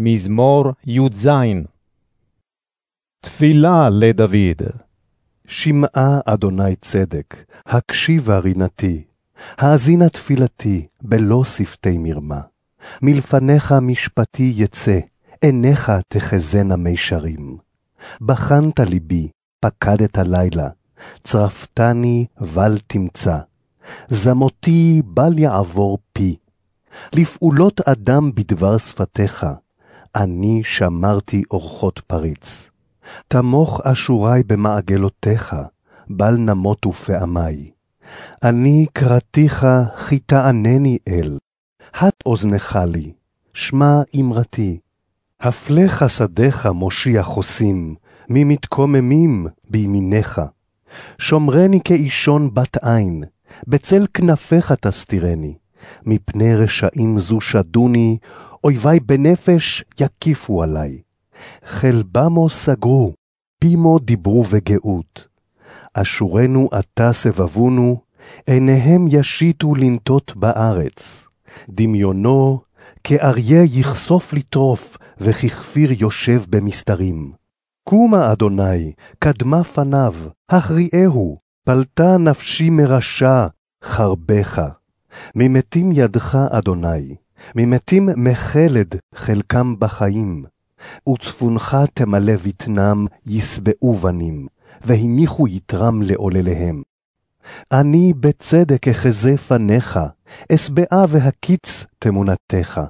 מזמור י"ז תפילה לדוד. שמעה אדוני צדק, הקשיבה רינתי, האזינה תפילתי בלא שפתי מרמה. מלפניך משפטי יצא, עיניך תחזינה מישרים. בחנת ליבי, פקדת לילה, צרפתני בל תמצא. זמותי בל יעבור פי. לפעולות אדם בדבר שפתיך, אני שמרתי אורחות פריץ. תמוך אשורי במעגלותיך, בל נמותו פעמי. אני קראתיך, כי תענני אל. הט אוזנך לי, שמע אמרתי. הפלא חסדיך מושיע חוסים, ממתקוממים בימינך. שומרני כאישון בת עין, בצל כנפיך תסתירני. מפני רשעים זו שדוני, אויבי בנפש יקיפו עלי. חלבמו סגרו, פימו דיברו בגאות. אשורנו עתה סבבונו, עיניהם ישיתו לנטות בארץ. דמיונו כאריה יכסוף לטרוף, וככפיר יושב במסתרים. קומה, אדוני, קדמה פניו, הכריעהו, פלטה נפשי מרשע, חרבך. ממתים ידך, אדוני, ממתים מחלד חלקם בחיים. וצפונך תמלא בטנם ישבעו בנים, והניחו יתרם לעולליהם. אני בצדק אחזה פניך, אשבעה והקיץ תמונתך.